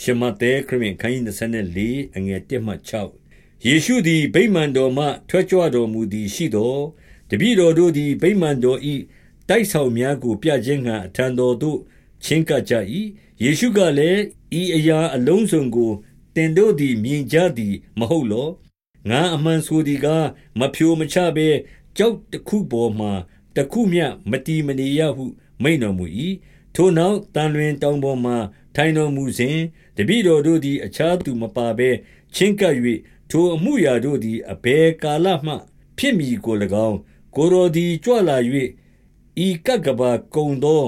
ရှမဿဲခရစ်ဝင်ခန်းကြီး24အငယ်1မှ6ယေရှုသည်ဗိမာန်တော်မှထွက်ကြွတော်မူသည်ရှိသောတပည့်တော်တို့သည်ဗိမာန်တော်၏တိုက်ဆောင်များကိုပြခြင်းငှာအထံတော်သို့ချင်းကပ်ကြ၏ယေရှုကလည်းဤအရာအလုံးစုံကိုတင်တို့သည်မြင်ကြသည်မဟုတ်လောငါအမှန်ဆိုသည်ကားမဖြိုမချဘဲကြောက်တစ်ခုပေါ်မှတခုမျှမတီမနေရဟု မိန်တော်မူ၏ထိုနောက်တန်လွင်တောင်ပေါ်မှ ထိုင်တော်မူစဉ်တပည့်တော်တို့သည် အခြားသူမပါဘဲချင်းကပ်၍ထိုအမှုရာတို့သည်အဘယ်ကာလမှ ဖြစ်မည်ကို၎င်းကိုရောသည်ကြွလာ၍ဤကကဘာကုံသော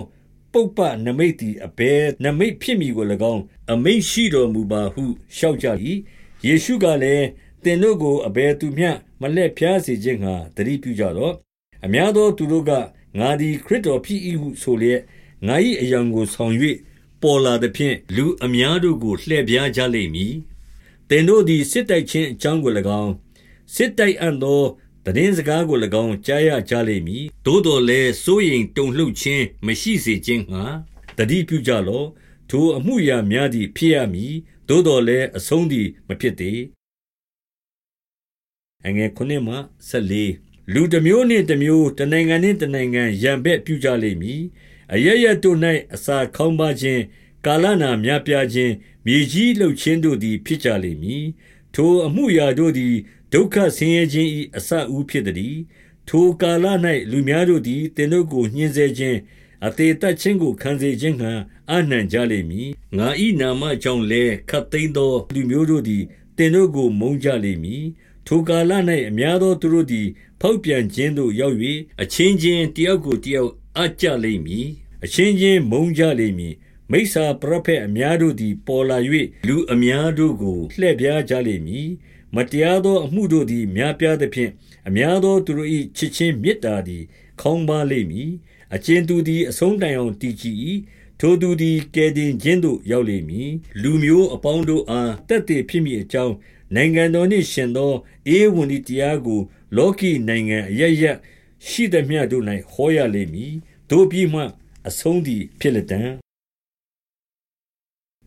ပုပ္ပနမိတ်သည်အဘယ်နမိတ်ဖြစ်မည်ကို၎င်းအမိန့်ရှိတော်မူပါဟုလျှောက်ကြ၏ယေရှုကလည်းသင်တို့ကိုအဘယ်သူမျှမလှည့်ဖြားစေခြင်းငှာတတိပြုကြတော့အများသောသူတို့ကငါသည်ခရစ်တော်ဖြစ်၏ဟုဆိုလျက်ငါ၏အယံကိုဆောင်၍ ပေါ်လာသဖြင့် လူအများတို့ကို လှည့်ပြားကြလိမ့်မည်။သင်တို့သည် စစ်တိုက်ခြင်းအကြောင်းကို၎င်း စစ်တိုက်အံ့သောတည်င်းစကားကို၎င်း ကြားရကြလိမ့်မည်။သို့တော်လည်း စိုးရိမ်တုန်လှုပ်ခြင်းမရှိစေခြင်းငှာတတိပြုကြလော့။ထိုအမှုရာများသည် ဖြစ်ရမည်။သို့တော်လည်း အဆုံးသည် မဖြစ်သေး။အငယ်9မှ14လူတစ်မျိုးနှင့်တစ်မျိုး တနိုင်ငံနှင့်တနိုင်ငံရံဘက်ပြုကြလိမ့်မည်။ အရရတို့၌အစာခေါင်းပါခြင်းကာလနာများပြားခြင်းမြေကြီးလှုပ်ခြင်းတို့သည်ဖြစ်ကြလိမ့်မည်ထိုအမှုရာတို့သည်ဒုက္ခဆင်းရဲခြင်း၏အစအဦးဖြစ်သည်ထိုကာလ၌လူများတို့သည်တင်တို့ကိုညှင်းဆဲခြင်းအသေးသက်ခြင်းကိုခံစေခြင်းဟံအနှံကြလိမ့်မည်ငါဤနာမကြောင့်လည်းခတ်သိမ်းသောလူမျိုးတို့သည်တင်တို့ကိုမုန်းကြလိမ့်မည်ထိုကာလ၌အများသောသူတို့သည်ဖောက်ပြန်ခြင်းသို့ရောက်၍အချင်းချင်းတယောက်ကိုတယောက် အပ်ကြလိမ့်မည်အချင်းချင်းမုန်းကြလိမ့်မည်မိစ္ဆာပရဖက်အများတို့သည် ပေါ်လာ၍လူအများတို့ကိုလှည့်ပြားကြလိမ့်မည်မတရားသောအမှုတို့သည် များပြားသဖြင့်အများသောသူတို့၏ချစ်ချင်းမေတ္တာသည် ခေါင်းပါလိမ့်မည်အချင်းသူသည်အဆုံးတိုင်အောင်တည်ကြည်၏ထိုသူသည်ကယ်တင်ခြင်းသို့ရောက်လိမ့်မည်လူမျိုးအပေါင်းတို့အားတက်တည်ဖြစ်မည်အကြောင်းနိုင်ငံတော်နှင့်ရှင်သောအေဝံဒီတရားကို လောကီနိုင်ငံအရရရှိသည်မြတ်တို့၌ဟောရလိမ့်မည် တို့ပြီးမှအဆုံးသည်ဖြစ်လက်တံ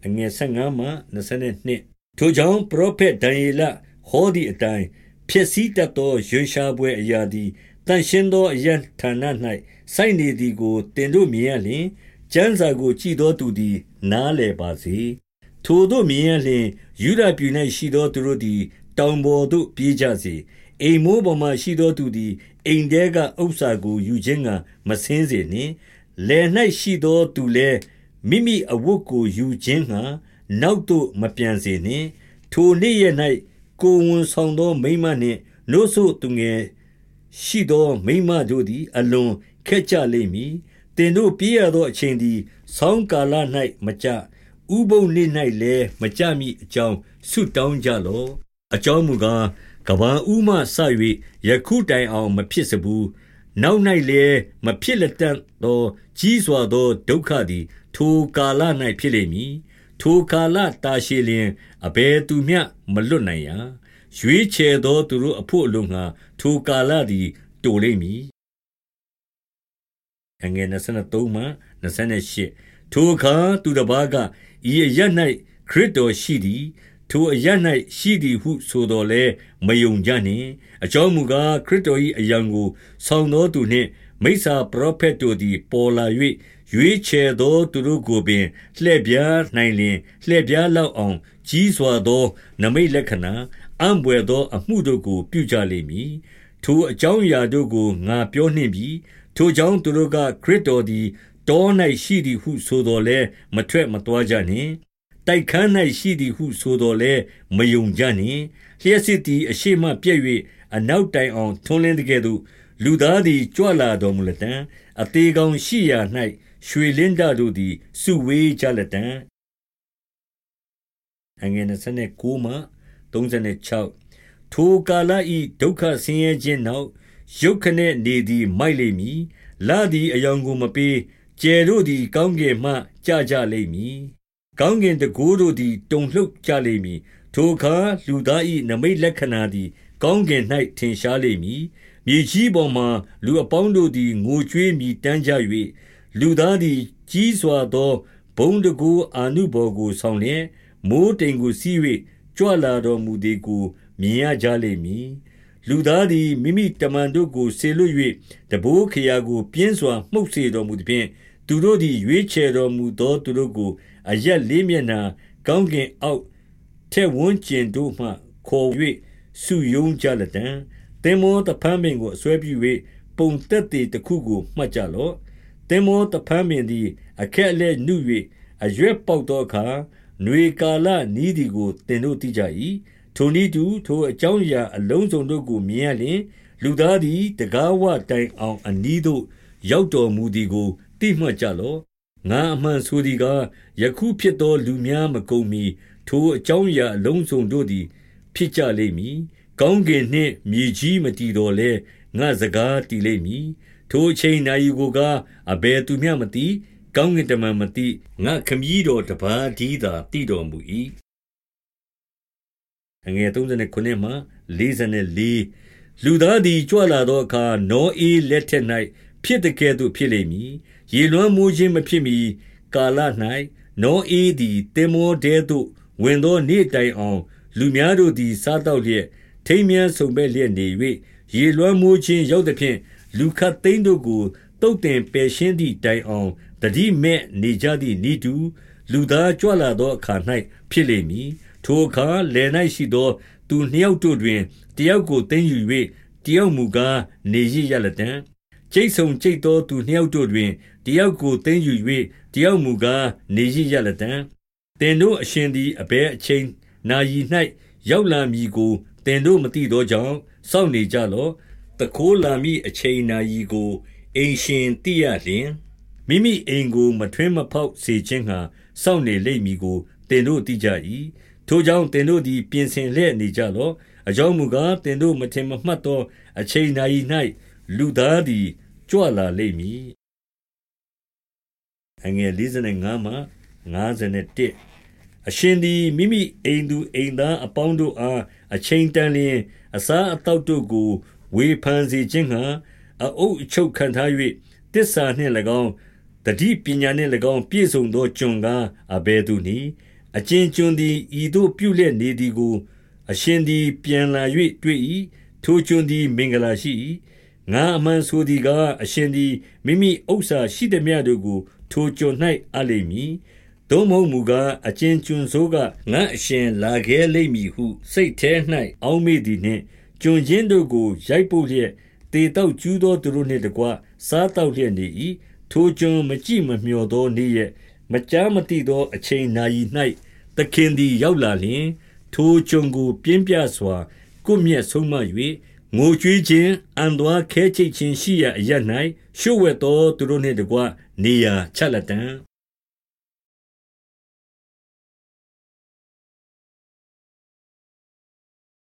အငယ်15မှ22ထိုကြောင့်ပရောဖက်ဒံယေလဟောသည့်အတိုင်းဖြစ်စည်းတတ်သောရွှေရှားပွဲအရာသည်တန်ရှင်းသောအရန်ဌာန၌စိုက်နေသည်ကိုတင်တို့မြင်ရလျင်ကျမ်းစာကိုကြည်သောသူသည် နားလည်ပါစေထိုတို့မြင်ရလျင်ယူဒပြည်၌ရှိသောသူတို့သည် တောင်ပေါ်သို့ပြေးကြစေ အိမ်မိုးပေါ်မှရှိသောသူသည်အိမ်တဲကဥစ္စာကိုယူခြင်းကမဆင်းစေနှင့်လယ်၌ရှိသောသူလည်းမိမိအဝတ်ကိုယူခြင်းငှာနောက်သို့မပြန်စေနှင့်ထိုနေ့ရ၌ကိုဝန်ဆောင်သောမိမနှင့်နို့ဆိုသူငယ်ရှိသောမိမတို့သည် အလွန်ခက်ကြလိမ့်မည်တင်တို့ပြေးရသောအချိန်သည်ဆောင်းကာလ၌မကြဥပုံနေ့၌လည်းမကြမီအကြောင်းဆုတောင်းကြလော့အကြောင်းမူကား ကဘာဥမှဆ၍ယခုတိုင်အောင်မဖြစ်စဘူးနောက်၌လည်းမဖြစ်လက်တတ်သောကြီးစွာသောဒုက္ခသည် ထိုကာလ၌ဖြစ်လိမ့်မည်ထိုကာလတာရှည်လျင်အဘယ်သူမျှမလွတ်နိုင်ရာရွေးချယ်သောသူတို့အဖို့အလုံးငှာထိုကာလသည်တိုလိမ့်မည်အငယ်23မှ28ထိုအခါသူတစ်ပါးကဤအရ၌ခရစ်တော်ရှိသည် ထိုအရ၌ရှိသည်ဟုဆိုတော်လဲမယုံကြနှင့်အကြောင်းမူကားခရစ်တော်၏အယံကိုဆောင်သောသူနှင့်မိစ္ဆာပရောဖက်တို့သည်ပေါ်လာ၍ရွေးချယ်သောသူတို့ကိုပင်လှည့်ပြားနိုင်လျင်လှည့်ပြားလောက်အောင်ကြီးစွာသော နမိတ်လက္ခဏာအံ့ဘွယ်သော အမှုတို့ကို ပြုကြလိမ့်မည်ထိုအကြောင်းအရာတို့ကိုငါပြောနှင့်ပြီထိုကြောင့်သူတို့ကခရစ်တော်သည်တော၌ရှိသည်ဟုဆိုတော်လဲမထွက်မသွားကြနှင့် တိုက်ခန်း၌ရှိသည်ဟုဆိုတော်လဲမယုံကြနှင့်လျှက်စစ်သည်အရှိမပြည့်၍အနောက်တိုင်အောင်ထွန်းလင်းတဲ့ကဲ့သို့လူသားသည်ကြွလာတော်မူလက်တံအသေးကောင်ရှိရာ၌ရွှေလင်းတတို့သည်စုဝေးကြလက်တံအငယ်29မှ36ထိုကာလဤဒုက္ခဆင်းရဲခြင်းနောက်ရုတ်ခနဲ့နေသည်မိုက်လိမ့်မည်လာသည်အယောင်ကိုမပေးကျယ်တို့သည်ကောင်းကင်မှကြကြလိမ့်မည် ကောင်းကင်တကိုးတို့သည် တုန်လှုပ်ကြလိမ့်မည် ထိုအခါ လူသား၏နမိတ်လက္ခဏာသည် ကောင်းကင်၌ထင်ရှားလိမ့်မည် မြေကြီးပေါ်မှလူအပေါင်းတို့သည် ငိုကြွေးမြည်တမ်းကြ၍လူသားသည် ကြီးစွာသော ဘုံတကူအာနုဘော်ကို ဆောင်လျက် မိုးတိမ်ကိုစီး၍ကြွလာတော်မူသည်ကို မြင်ရကြလိမ့်မည် လူသားသည် မိမိတမန်တို့ကိုဆေလွတ်၍တဘိုးခရာကို ပြင်းစွာမှုတ်စေတော်မူသည်ဖြင့် သူတို့သည်ရွေးချယ်တော်မူသောသူတို့ကို အရက်လေးမျက်နှာကောင်းကင်အောက်ထက်ဝန်းကျင်တို့မှခေါ်၍စုယုံကြလတံသင်မောတဖမ်းပင်ကိုအစွဲပြု၍ပုံသက်တည်တစ်ခုကိုမှတ်ကြလော့သင်မောတဖမ်းပင်သည် အခက်အလက်နှုတ်၍အရွက်ပေါက်သောအခါຫນွေကာလနီးသည်ကိုသင်တို့သိကြ၏ထိုနည်းတူထိုအကြောင်းအရာအလုံးစုံတို့ကိုမြင်ရလျင်လူသားသည်တကားဝတိုင်အောင်အနီးသို့ရောက်တော်မူသည်ကို သိမှတ်ကြလော့ငါအမှန်ဆိုသည်ကားယခုဖြစ်သောလူများမကုန်မီထိုအကြောင်းအရာအလုံးစုံတို့သည် ဖြစ်ကြလိမ့်မည်ကောင်းကင်နှင့်မြေကြီးမတည်တော်လဲငါစကားတည်လိမ့်မည်ထိုအချိန်နာယီကိုကအဘယ်သူမျှမသိကောင်းကင်တမန်မသိငါခမည်းတော်တပါးဒီသာတည်တော်မူ၏အငယ်39မှ44လူသားသည်ကြွလာသောအခါနောအေးလက်ထက်၌ဖြစ်တဲ့ကဲ့သို့ဖြစ်လိမ့်မည် ရေလွှမ်းမိုးခြင်းမဖြစ်မီကာလ၌နောအေးသည်တင်မောတဲသို့ဝင်သောနေ့တိုင်အောင် လူများတို့သည်စားတော့လျက်ထိမ်းမြန်းဆုံပဲ့လျက်နေ၍ရေလွှမ်းမိုးခြင်းရောက်သဖြင့်လူခတ်သိန်းတို့ကိုတုတ်တင်ပယ်ရှင်းသည့်တိုင်အောင်တတိမဲ့နေကြသည့်ဤတူလူသားကြွလာသောအခါ၌ဖြစ်လိမ့်မည်ထိုအခါလယ်၌ရှိသော သူနှစ်ယောက်တို့တွင်တယောက်ကိုသိမ်းယူ၍တယောက်မူကားနေရရလတံ ကျိတ်ဆုံကျိတ်သောသူနှစ်ယောက်တို့တွင်တယောက်ကိုသိမ်းယူ၍တယောက်မူကားနေရရလတံတင်တို့အရှင်သည်အဘဲအချိန်နာယီ၌ရောက်လာမည်ကိုတင်တို့မသိသောကြောင့်စောင့်နေကြလော့တခိုးလာမည့်အချိန်နာယီကိုအိမ်ရှင်သိရလျင်မိမိအိမ်ကိုမထွင်းမဖောက်စေခြင်းငှာစောင့်နေလိမ့်မည်ကိုတင်တို့သိကြ၏ထိုကြောင့်သင်တို့သည်ပြင်ဆင်လျက်နေကြလော့အကြောင်းမူကားသင်တို့မထင်မမှတ်သောအချိန်နာရီ၌ လူသားသည်ကြွလာလိမ့်မည်အငယ်55မှ51အရှင်သည်မိမိအိမ်သူအိမ်သားအပေါင်းတို့အားအချိန်တန်လျင် အစာအသောက်တို့ကိုဝေဖန်စေခြင်းငှာအအုပ်အချုပ်ခံထား၍တစ္ဆာနှင့်၎င်းတတိပညာနှင့်၎င်းပြည့်စုံသောကျွန်ကားအဘယ်သူနည်းအကျဉ်ကျွန်သည်ဤသို့ပြုလျက်နေသည်ကို အရှင်သည်ပြန်လာ၍တွေ့၏ထိုကျွန်သည်မင်္ဂလာရှိ၏ ငါအမှန်ဆိုသည်ကားအရှင်သည်မိမိဥစ္စာရှိသည်များတို့ကို ထိုကျွန်၌အလိမ့်မည်သို့မဟုတ်မူကားအကျဉ်ကျွန်စိုးကငါအရှင်လာခဲ့လိမ့်မည်ဟု စိတ်ထဲ၌အောင်းမိသည်နှင့်ကျွန်ချင်းတို့ကိုရိုက်ပုတ်လျက်တေတောက်ကျူးသောသူတို့နှင့်တကွစားတောက်လျက်နေ၏ထိုကျွန်မကြည့်မမျှော်သောနေ့ရက်မကြားမသိသောအချိန်နာရီ၌သခင်သည်ရောက်လာလျှင် ထိုကြုံကို ပြင်းပြစွာကိုမျက်ဆုံးမ၍ ငိုကြွေးခြင်းအံသွားခဲချိတ်ခြင်းရှိရာအရ၌ရှုဝဲ့သော သူတို့နှင့်တကွ နေရာချလတံ